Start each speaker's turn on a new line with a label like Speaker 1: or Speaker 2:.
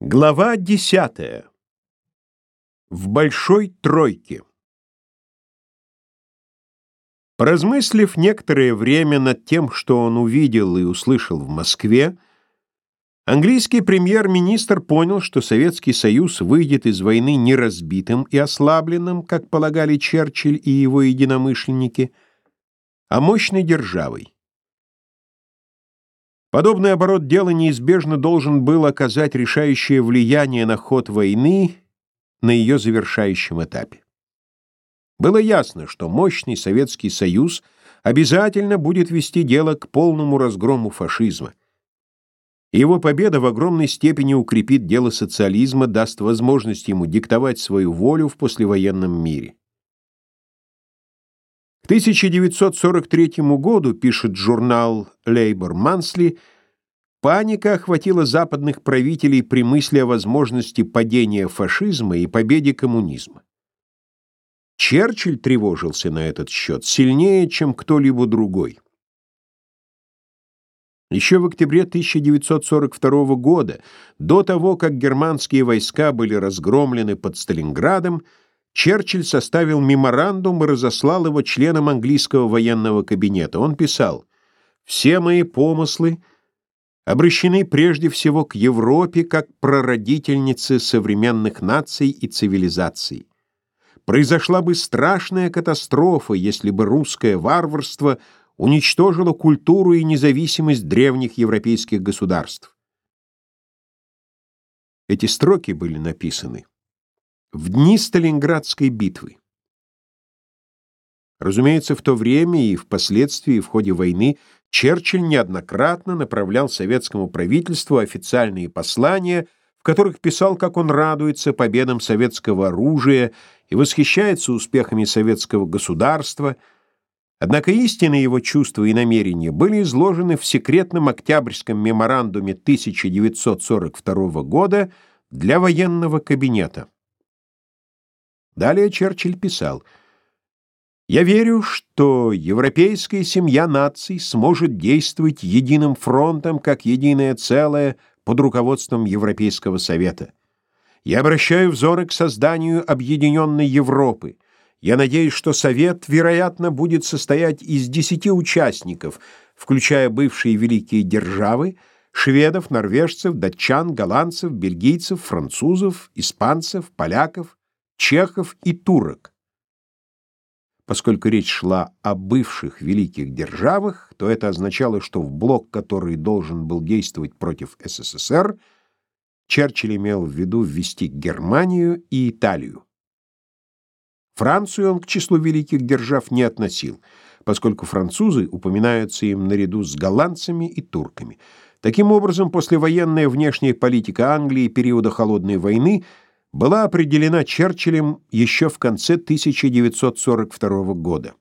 Speaker 1: Глава десятая. В большой тройке. Поразмыслив некоторое время над тем, что он увидел и услышал в Москве, английский премьер-министр понял, что Советский Союз выйдет из войны не разбитым и ослабленным, как полагали Черчилль и его единомышленники, а мощной державой. Подобный оборот дела неизбежно должен был оказать решающее влияние на ход войны на ее завершающем этапе. Было ясно, что мощный Советский Союз обязательно будет вести дело к полному разгрому фашизма. Его победа в огромной степени укрепит дело социализма, даст возможность ему диктовать свою волю в послевоенном мире. К 1943 году, пишет журнал Labor Monthly, паника охватила западных правителей при мысли о возможности падения фашизма и победе коммунизма. Черчилль тревожился на этот счет сильнее, чем кто-либо другой. Еще в октябре 1942 года, до того, как германские войска были разгромлены под Сталинградом, Черчилль составил меморандум и разослал его членам английского военного кабинета. Он писал «Все мои помыслы обращены прежде всего к Европе как прародительнице современных наций и цивилизаций. Произошла бы страшная катастрофа, если бы русское варварство уничтожило культуру и независимость древних европейских государств. Эти строки были написаны в дни Сталинградской битвы. Разумеется, в то время и впоследствии в ходе войны Черчилль неоднократно направлял советскому правительству официальные послания, в которых писал, как он радуется победам советского оружия и восхищается успехами советского государства, однако истинные его чувства и намерения были изложены в секретном октябрьском меморандуме 1942 года для военного кабинета. Далее Черчилль писал «Я верю, что европейская семья наций сможет действовать единым фронтом, как единое целое под руководством Европейского Совета. Я обращаю взоры к созданию объединенной Европы. Я надеюсь, что Совет, вероятно, будет состоять из десяти участников, включая бывшие великие державы, шведов, норвежцев, датчан, голландцев, бельгийцев, французов, испанцев, поляков, чехов и турок. Поскольку речь шла о бывших великих державах, то это означало, что в блок, который должен был действовать против СССР, Черчилль имел в виду ввести Германию и Италию. Францию он к числу великих держав не относил, поскольку французы упоминаются им наряду с голландцами и турками. Таким образом, послевоенная внешняя политика Англии периода Холодной войны – была определена Черчиллем еще в конце 1942 года.